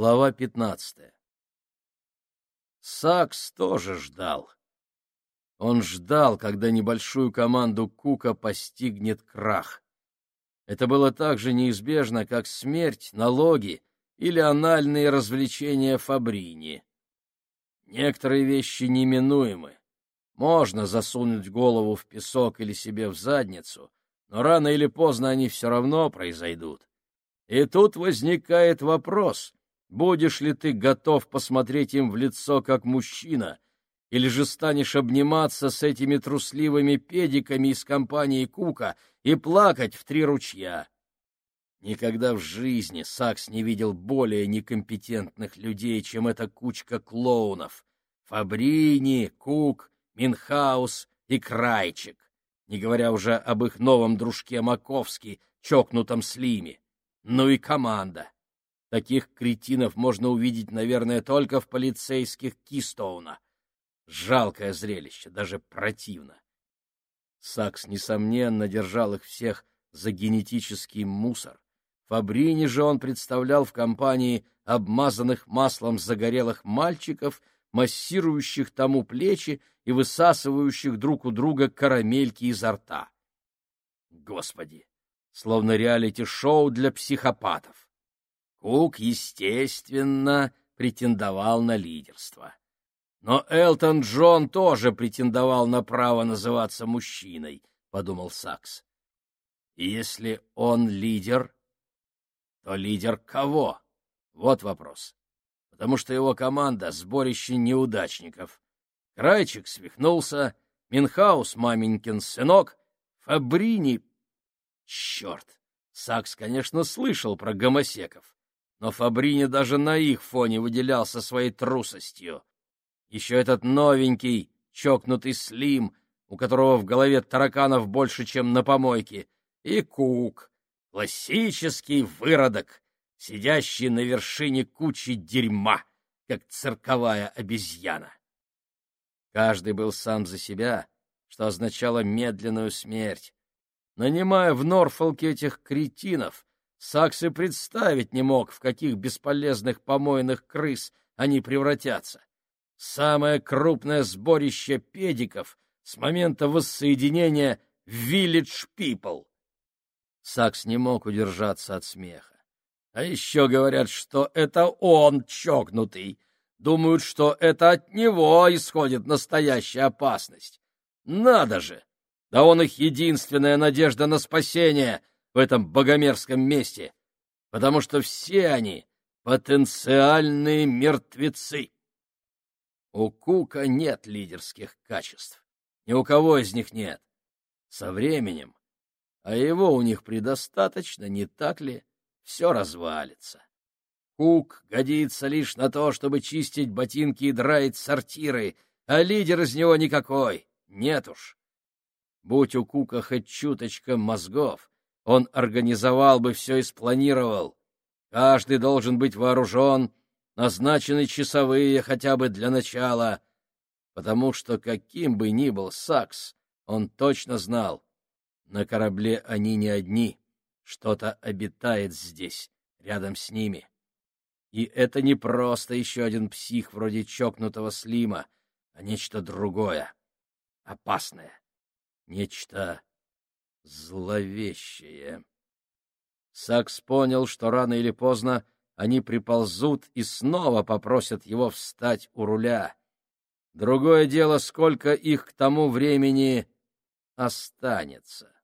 Глава пятнадцатая. Сакс тоже ждал. Он ждал, когда небольшую команду Кука постигнет крах. Это было так же неизбежно, как смерть, налоги или анальные развлечения Фабрини. Некоторые вещи неминуемы. Можно засунуть голову в песок или себе в задницу, но рано или поздно они все равно произойдут. И тут возникает вопрос, будешь ли ты готов посмотреть им в лицо как мужчина, или же станешь обниматься с этими трусливыми педиками из компании Кука и плакать в три ручья. Никогда в жизни Сакс не видел более некомпетентных людей, чем эта кучка клоунов. Фабрини, Кук, Минхаус и Крайчик, не говоря уже об их новом дружке Маковски, чокнутом Слиме. Ну и команда. Таких кретинов можно увидеть, наверное, только в полицейских Кистоуна. Жалкое зрелище, даже противно. Сакс, несомненно, держал их всех за генетический мусор. Фабрини же он представлял в компании обмазанных маслом загорелых мальчиков, массирующих тому плечи и высасывающих друг у друга карамельки изо рта. Господи! Словно реалити-шоу для психопатов. Кук, естественно, претендовал на лидерство. Но Элтон Джон тоже претендовал на право называться мужчиной, — подумал Сакс. И если он лидер, то лидер кого? Вот вопрос. Потому что его команда — сборище неудачников. Крайчик свихнулся, Минхаус — маменькин сынок, Фабрини... Черт! Сакс, конечно, слышал про гомосеков, но Фабрини даже на их фоне выделялся своей трусостью. Еще этот новенький, чокнутый Слим, у которого в голове тараканов больше, чем на помойке, и Кук, классический выродок, сидящий на вершине кучи дерьма, как цирковая обезьяна. Каждый был сам за себя, что означало медленную смерть. Нанимая в Норфолке этих кретинов, Сакс и представить не мог, в каких бесполезных помойных крыс они превратятся самое крупное сборище педиков с момента воссоединения Village People. Сакс не мог удержаться от смеха. А еще говорят, что это он чокнутый. Думают, что это от него исходит настоящая опасность. Надо же! Да он их единственная надежда на спасение в этом богомерзком месте, потому что все они — потенциальные мертвецы. У Кука нет лидерских качеств. Ни у кого из них нет. Со временем, а его у них предостаточно, не так ли, все развалится. Кук годится лишь на то, чтобы чистить ботинки и драить сортиры, а лидер из него никакой, нет уж. Будь у Кука хоть чуточка мозгов, он организовал бы все и спланировал. Каждый должен быть вооружен назначены часовые хотя бы для начала, потому что каким бы ни был Сакс, он точно знал, на корабле они не одни, что-то обитает здесь, рядом с ними. И это не просто еще один псих вроде чокнутого Слима, а нечто другое, опасное, нечто зловещее. Сакс понял, что рано или поздно они приползут и снова попросят его встать у руля. Другое дело, сколько их к тому времени останется.